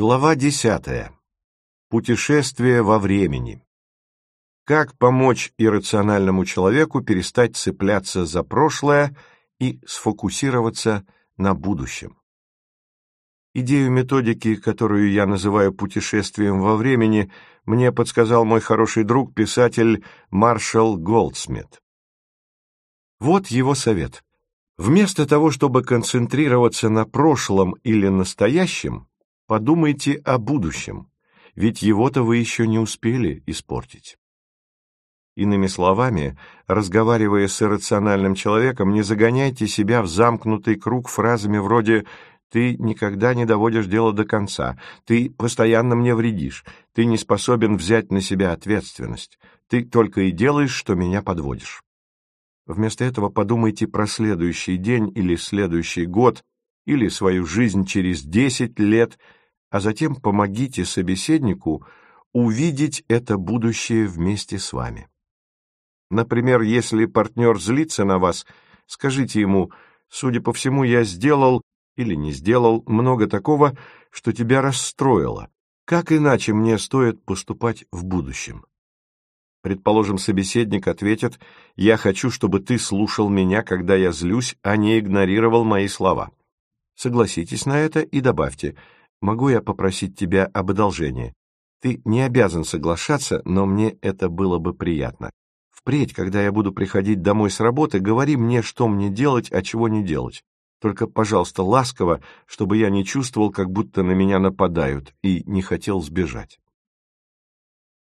Глава десятая. Путешествие во времени. Как помочь иррациональному человеку перестать цепляться за прошлое и сфокусироваться на будущем? Идею методики, которую я называю путешествием во времени, мне подсказал мой хороший друг, писатель Маршал Голдсмит. Вот его совет. Вместо того, чтобы концентрироваться на прошлом или настоящем, Подумайте о будущем, ведь его-то вы еще не успели испортить. Иными словами, разговаривая с иррациональным человеком, не загоняйте себя в замкнутый круг фразами вроде «ты никогда не доводишь дело до конца», «ты постоянно мне вредишь», «ты не способен взять на себя ответственность», «ты только и делаешь, что меня подводишь». Вместо этого подумайте про следующий день или следующий год, или свою жизнь через десять лет – а затем помогите собеседнику увидеть это будущее вместе с вами. Например, если партнер злится на вас, скажите ему, судя по всему, я сделал или не сделал много такого, что тебя расстроило. Как иначе мне стоит поступать в будущем? Предположим, собеседник ответит, «Я хочу, чтобы ты слушал меня, когда я злюсь, а не игнорировал мои слова». Согласитесь на это и добавьте, Могу я попросить тебя об одолжении? Ты не обязан соглашаться, но мне это было бы приятно. Впредь, когда я буду приходить домой с работы, говори мне, что мне делать, а чего не делать. Только, пожалуйста, ласково, чтобы я не чувствовал, как будто на меня нападают, и не хотел сбежать.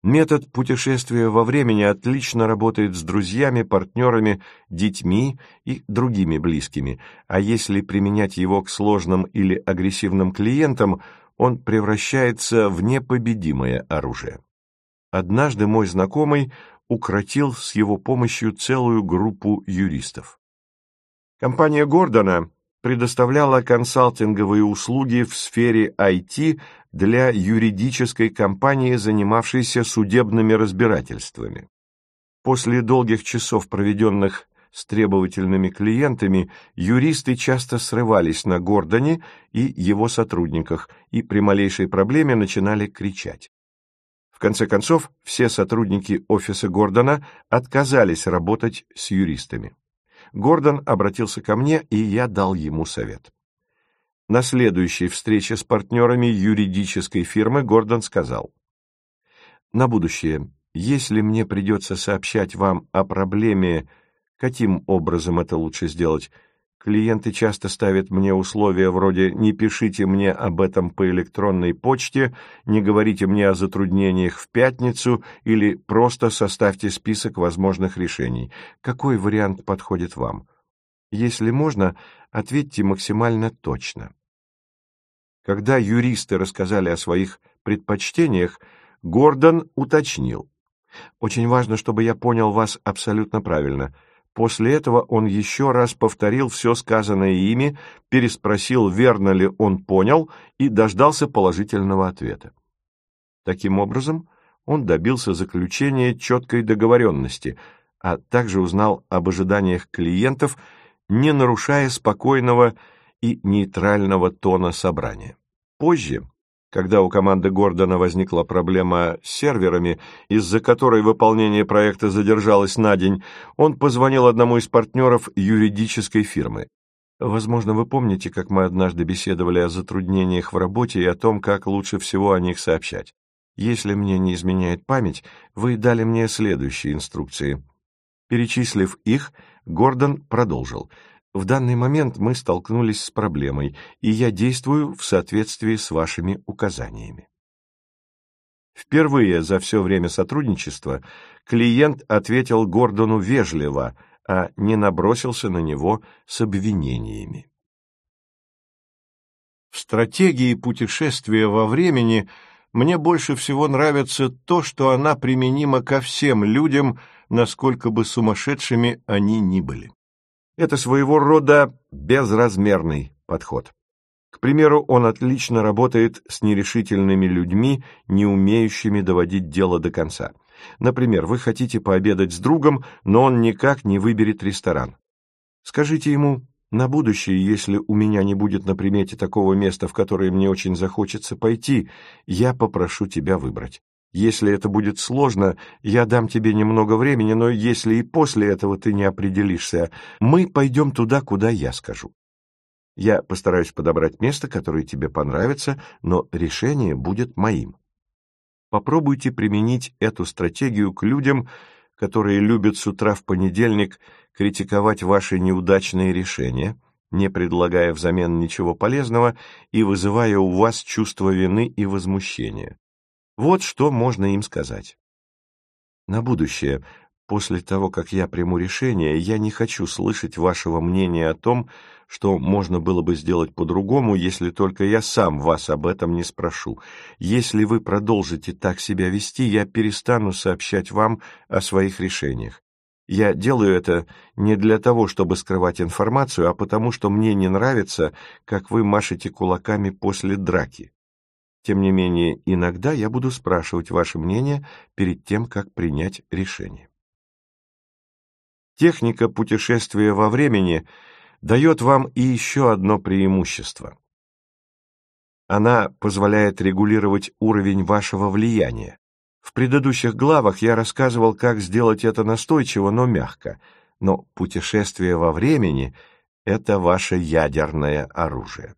Метод путешествия во времени отлично работает с друзьями, партнерами, детьми и другими близкими, а если применять его к сложным или агрессивным клиентам, он превращается в непобедимое оружие. Однажды мой знакомый укротил с его помощью целую группу юристов. Компания Гордона предоставляла консалтинговые услуги в сфере IT для юридической компании, занимавшейся судебными разбирательствами. После долгих часов, проведенных с требовательными клиентами, юристы часто срывались на Гордоне и его сотрудниках и при малейшей проблеме начинали кричать. В конце концов, все сотрудники офиса Гордона отказались работать с юристами. Гордон обратился ко мне, и я дал ему совет. На следующей встрече с партнерами юридической фирмы Гордон сказал, «На будущее, если мне придется сообщать вам о проблеме, каким образом это лучше сделать, Клиенты часто ставят мне условия вроде «не пишите мне об этом по электронной почте», «не говорите мне о затруднениях в пятницу» или «просто составьте список возможных решений». Какой вариант подходит вам? Если можно, ответьте максимально точно. Когда юристы рассказали о своих предпочтениях, Гордон уточнил. «Очень важно, чтобы я понял вас абсолютно правильно». После этого он еще раз повторил все сказанное ими, переспросил, верно ли он понял, и дождался положительного ответа. Таким образом, он добился заключения четкой договоренности, а также узнал об ожиданиях клиентов, не нарушая спокойного и нейтрального тона собрания. Позже, когда у команды Гордона возникла проблема с серверами, из-за которой выполнение проекта задержалось на день, он позвонил одному из партнеров юридической фирмы. Возможно, вы помните, как мы однажды беседовали о затруднениях в работе и о том, как лучше всего о них сообщать. Если мне не изменяет память, вы дали мне следующие инструкции. Перечислив их, Гордон продолжил — в данный момент мы столкнулись с проблемой, и я действую в соответствии с вашими указаниями. Впервые за все время сотрудничества клиент ответил Гордону вежливо, а не набросился на него с обвинениями. В стратегии путешествия во времени мне больше всего нравится то, что она применима ко всем людям, насколько бы сумасшедшими они ни были. Это своего рода безразмерный подход. К примеру, он отлично работает с нерешительными людьми, не умеющими доводить дело до конца. Например, вы хотите пообедать с другом, но он никак не выберет ресторан. Скажите ему, На будущее, если у меня не будет на примете такого места, в которое мне очень захочется пойти, я попрошу тебя выбрать. Если это будет сложно, я дам тебе немного времени, но если и после этого ты не определишься, мы пойдем туда, куда я скажу. Я постараюсь подобрать место, которое тебе понравится, но решение будет моим. Попробуйте применить эту стратегию к людям, которые любят с утра в понедельник критиковать ваши неудачные решения, не предлагая взамен ничего полезного и вызывая у вас чувство вины и возмущения. Вот что можно им сказать. На будущее, после того, как я приму решение, я не хочу слышать вашего мнения о том, что можно было бы сделать по-другому, если только я сам вас об этом не спрошу. Если вы продолжите так себя вести, я перестану сообщать вам о своих решениях. Я делаю это не для того, чтобы скрывать информацию, а потому что мне не нравится, как вы машете кулаками после драки. Тем не менее, иногда я буду спрашивать ваше мнение перед тем, как принять решение. Техника путешествия во времени дает вам и еще одно преимущество. Она позволяет регулировать уровень вашего влияния. В предыдущих главах я рассказывал, как сделать это настойчиво, но мягко. Но путешествие во времени — это ваше ядерное оружие.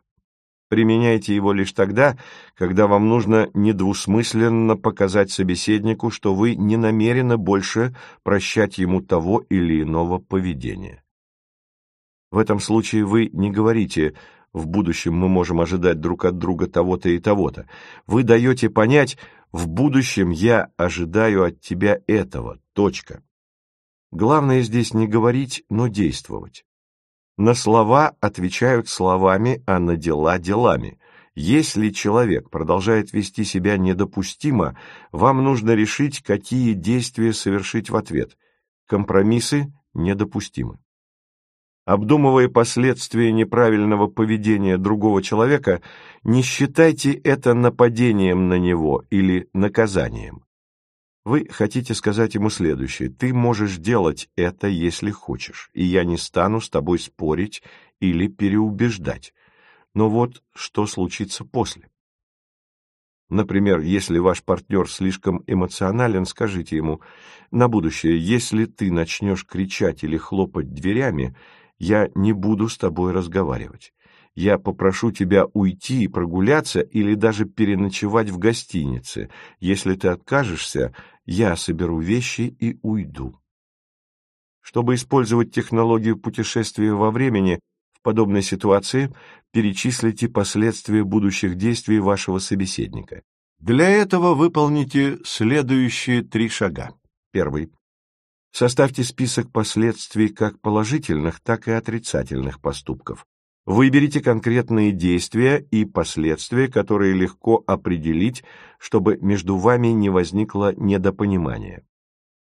Применяйте его лишь тогда, когда вам нужно недвусмысленно показать собеседнику, что вы не намерены больше прощать ему того или иного поведения. В этом случае вы не говорите «в будущем мы можем ожидать друг от друга того-то и того-то». Вы даете понять в будущем я ожидаю от тебя этого. Точка. Главное здесь не говорить, но действовать. На слова отвечают словами, а на дела – делами. Если человек продолжает вести себя недопустимо, вам нужно решить, какие действия совершить в ответ. Компромиссы недопустимы. Обдумывая последствия неправильного поведения другого человека, не считайте это нападением на него или наказанием. Вы хотите сказать ему следующее. Ты можешь делать это, если хочешь, и я не стану с тобой спорить или переубеждать. Но вот что случится после. Например, если ваш партнер слишком эмоционален, скажите ему, на будущее, если ты начнешь кричать или хлопать дверями, я не буду с тобой разговаривать. Я попрошу тебя уйти и прогуляться или даже переночевать в гостинице. Если ты откажешься, я соберу вещи и уйду. Чтобы использовать технологию путешествия во времени, в подобной ситуации перечислите последствия будущих действий вашего собеседника. Для этого выполните следующие три шага. Первый. Составьте список последствий как положительных, так и отрицательных поступков. Выберите конкретные действия и последствия, которые легко определить, чтобы между вами не возникло недопонимания.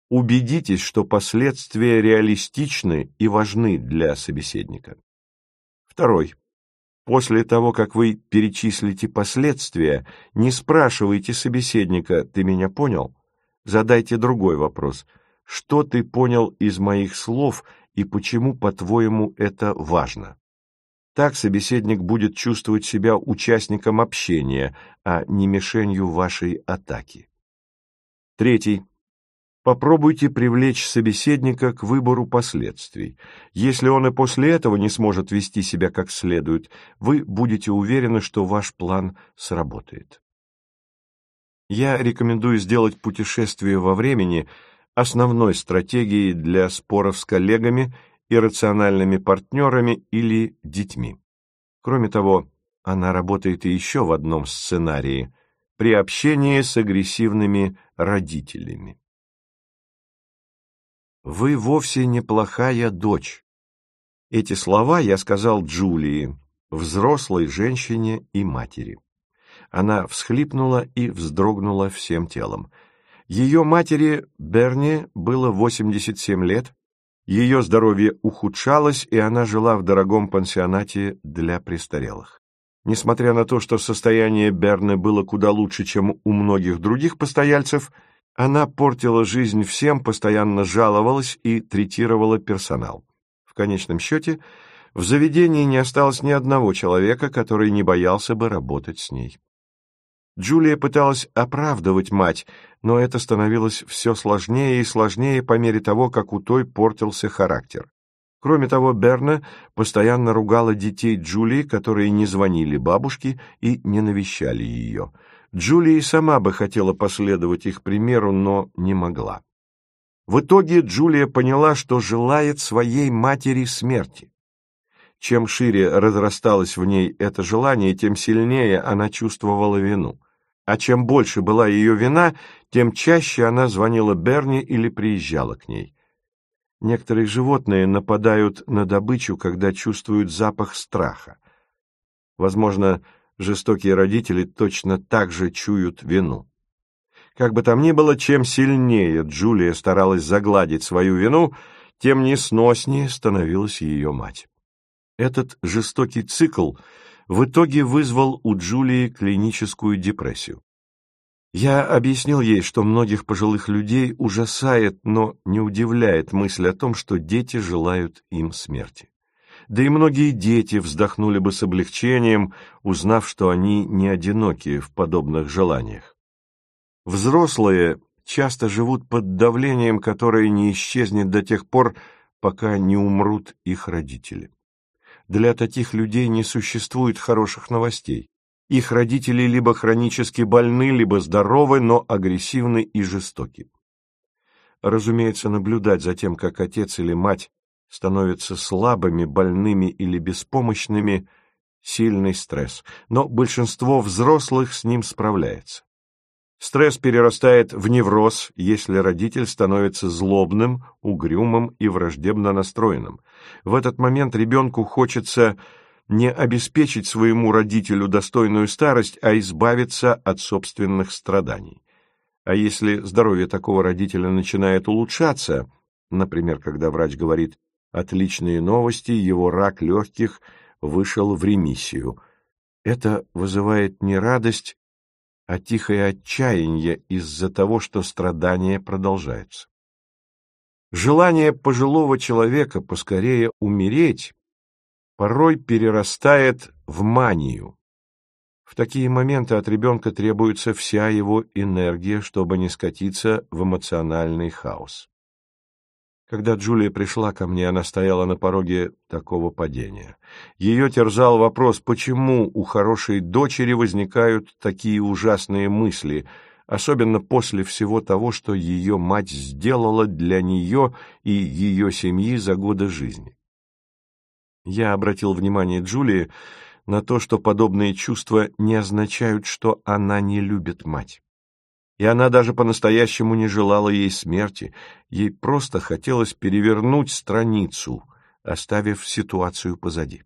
Убедитесь, что последствия реалистичны и важны для собеседника. Второй. После того, как вы перечислите последствия, не спрашивайте собеседника «ты меня понял?». Задайте другой вопрос – что ты понял из моих слов и почему, по-твоему, это важно. Так собеседник будет чувствовать себя участником общения, а не мишенью вашей атаки. Третий. Попробуйте привлечь собеседника к выбору последствий. Если он и после этого не сможет вести себя как следует, вы будете уверены, что ваш план сработает. Я рекомендую сделать путешествие во времени – основной стратегией для споров с коллегами, иррациональными партнерами или детьми. Кроме того, она работает и еще в одном сценарии – при общении с агрессивными родителями. «Вы вовсе неплохая дочь». Эти слова я сказал Джулии, взрослой женщине и матери. Она всхлипнула и вздрогнула всем телом. Ее матери, Берни, было 87 лет, ее здоровье ухудшалось, и она жила в дорогом пансионате для престарелых. Несмотря на то, что состояние Берны было куда лучше, чем у многих других постояльцев, она портила жизнь всем, постоянно жаловалась и третировала персонал. В конечном счете, В заведении не осталось ни одного человека, который не боялся бы работать с ней. Джулия пыталась оправдывать мать, но это становилось все сложнее и сложнее по мере того, как у той портился характер. Кроме того, Берна постоянно ругала детей Джулии, которые не звонили бабушке и не навещали ее. Джулия сама бы хотела последовать их примеру, но не могла. В итоге Джулия поняла, что желает своей матери смерти. Чем шире разрасталось в ней это желание, тем сильнее она чувствовала вину. А чем больше была ее вина, тем чаще она звонила Берни или приезжала к ней. Некоторые животные нападают на добычу, когда чувствуют запах страха. Возможно, жестокие родители точно так же чуют вину. Как бы там ни было, чем сильнее Джулия старалась загладить свою вину, тем несноснее становилась ее мать. Этот жестокий цикл в итоге вызвал у Джулии клиническую депрессию. Я объяснил ей, что многих пожилых людей ужасает, но не удивляет мысль о том, что дети желают им смерти. Да и многие дети вздохнули бы с облегчением, узнав, что они не одиноки в подобных желаниях. Взрослые часто живут под давлением, которое не исчезнет до тех пор, пока не умрут их родители. Для таких людей не существует хороших новостей. Их родители либо хронически больны, либо здоровы, но агрессивны и жестоки. Разумеется, наблюдать за тем, как отец или мать становятся слабыми, больными или беспомощными – сильный стресс, но большинство взрослых с ним справляется. Стресс перерастает в невроз, если родитель становится злобным, угрюмым и враждебно настроенным. В этот момент ребенку хочется не обеспечить своему родителю достойную старость, а избавиться от собственных страданий. А если здоровье такого родителя начинает улучшаться, например, когда врач говорит «отличные новости, его рак легких вышел в ремиссию», это вызывает не радость, а тихое отчаяние из-за того, что страдания продолжаются. Желание пожилого человека поскорее умереть порой перерастает в манию. В такие моменты от ребенка требуется вся его энергия, чтобы не скатиться в эмоциональный хаос. Когда Джулия пришла ко мне, она стояла на пороге такого падения. Ее терзал вопрос, почему у хорошей дочери возникают такие ужасные мысли, особенно после всего того, что ее мать сделала для нее и ее семьи за годы жизни. Я обратил внимание Джулии на то, что подобные чувства не означают, что она не любит мать. И она даже по-настоящему не желала ей смерти, ей просто хотелось перевернуть страницу, оставив ситуацию позади.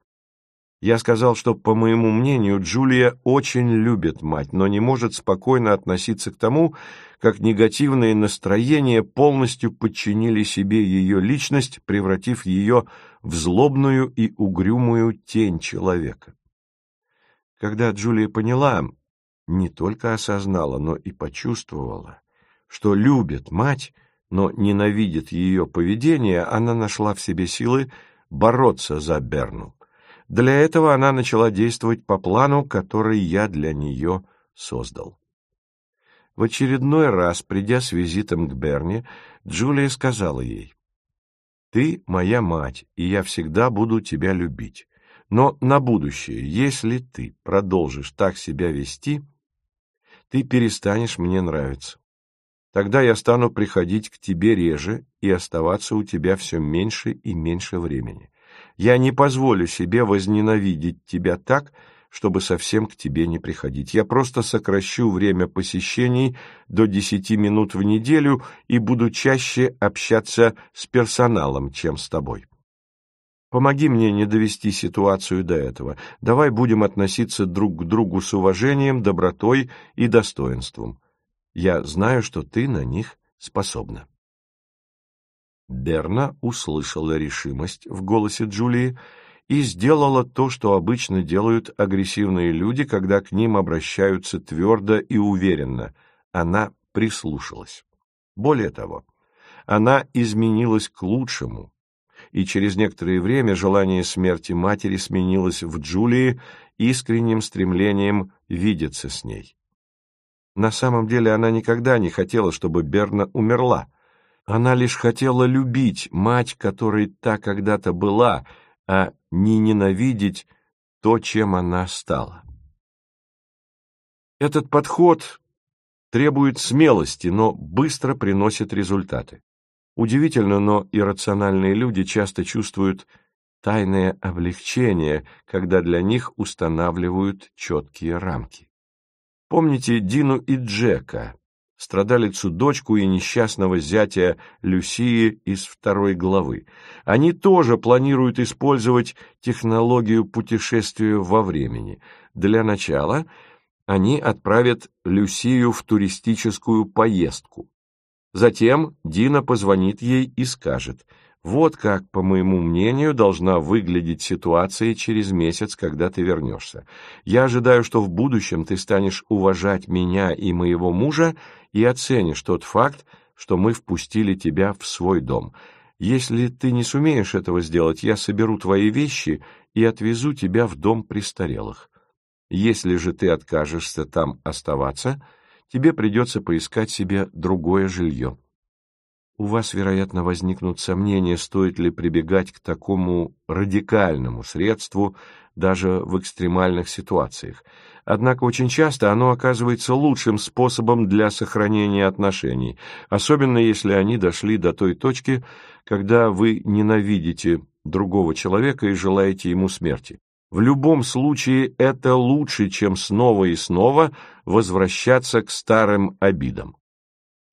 Я сказал, что, по моему мнению, Джулия очень любит мать, но не может спокойно относиться к тому, как негативные настроения полностью подчинили себе ее личность, превратив ее в злобную и угрюмую тень человека. Когда Джулия поняла, не только осознала, но и почувствовала, что любит мать, но ненавидит ее поведение, она нашла в себе силы бороться за Берну. Для этого она начала действовать по плану, который я для нее создал. В очередной раз, придя с визитом к Берни, Джулия сказала ей, «Ты моя мать, и я всегда буду тебя любить. Но на будущее, если ты продолжишь так себя вести, ты перестанешь мне нравиться. Тогда я стану приходить к тебе реже и оставаться у тебя все меньше и меньше времени. Я не позволю себе возненавидеть тебя так, чтобы совсем к тебе не приходить. Я просто сокращу время посещений до десяти минут в неделю и буду чаще общаться с персоналом, чем с тобой. Помоги мне не довести ситуацию до этого. Давай будем относиться друг к другу с уважением, добротой и достоинством. Я знаю, что ты на них способна. Берна услышала решимость в голосе Джулии и сделала то, что обычно делают агрессивные люди, когда к ним обращаются твердо и уверенно. Она прислушалась. Более того, она изменилась к лучшему, и через некоторое время желание смерти матери сменилось в Джулии искренним стремлением видеться с ней. На самом деле она никогда не хотела, чтобы Берна умерла. Она лишь хотела любить мать, которой та когда-то была, а не ненавидеть то, чем она стала. Этот подход требует смелости, но быстро приносит результаты. Удивительно, но иррациональные люди часто чувствуют тайное облегчение, когда для них устанавливают четкие рамки. Помните Дину и Джека, страдалицу дочку и несчастного зятя Люсии из второй главы. Они тоже планируют использовать технологию путешествия во времени. Для начала они отправят Люсию в туристическую поездку. Затем Дина позвонит ей и скажет – вот как, по моему мнению, должна выглядеть ситуация через месяц, когда ты вернешься. Я ожидаю, что в будущем ты станешь уважать меня и моего мужа и оценишь тот факт, что мы впустили тебя в свой дом. Если ты не сумеешь этого сделать, я соберу твои вещи и отвезу тебя в дом престарелых. Если же ты откажешься там оставаться, тебе придется поискать себе другое жилье. У вас, вероятно, возникнут сомнения, стоит ли прибегать к такому радикальному средству даже в экстремальных ситуациях. Однако очень часто оно оказывается лучшим способом для сохранения отношений, особенно если они дошли до той точки, когда вы ненавидите другого человека и желаете ему смерти. В любом случае это лучше, чем снова и снова возвращаться к старым обидам.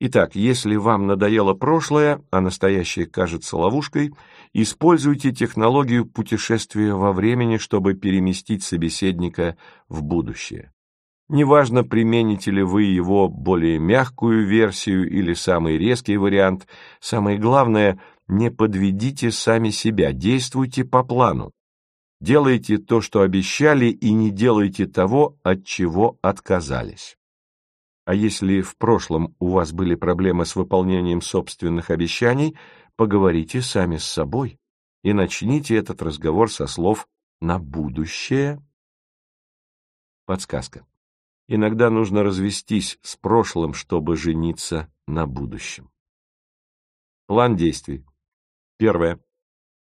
Итак, если вам надоело прошлое, а настоящее кажется ловушкой, используйте технологию путешествия во времени, чтобы переместить собеседника в будущее. Неважно, примените ли вы его более мягкую версию или самый резкий вариант, самое главное, не подведите сами себя, действуйте по плану. Делайте то, что обещали, и не делайте того, от чего отказались. А если в прошлом у вас были проблемы с выполнением собственных обещаний, поговорите сами с собой и начните этот разговор со слов «на будущее». Подсказка. Иногда нужно развестись с прошлым, чтобы жениться на будущем. План действий. Первое.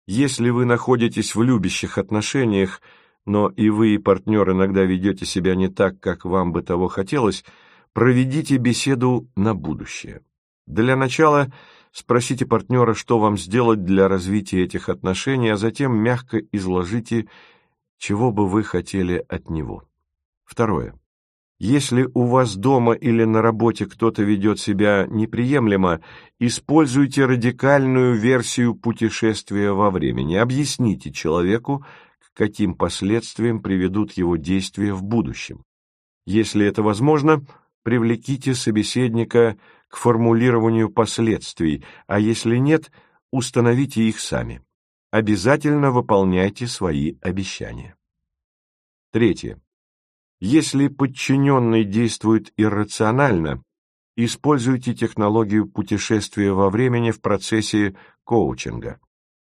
Если вы находитесь в любящих отношениях, но и вы, и партнер, иногда ведете себя не так, как вам бы того хотелось – Проведите беседу на будущее. Для начала спросите партнера, что вам сделать для развития этих отношений, а затем мягко изложите, чего бы вы хотели от него. Второе. Если у вас дома или на работе кто-то ведет себя неприемлемо, используйте радикальную версию путешествия во времени. Объясните человеку, к каким последствиям приведут его действия в будущем. Если это возможно, привлеките собеседника к формулированию последствий, а если нет, установите их сами. Обязательно выполняйте свои обещания. Третье. Если подчиненный действует иррационально, используйте технологию путешествия во времени в процессе коучинга.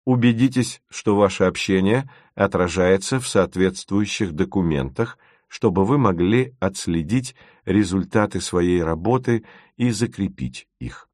Убедитесь, что ваше общение отражается в соответствующих документах, чтобы вы могли отследить результаты своей работы и закрепить их.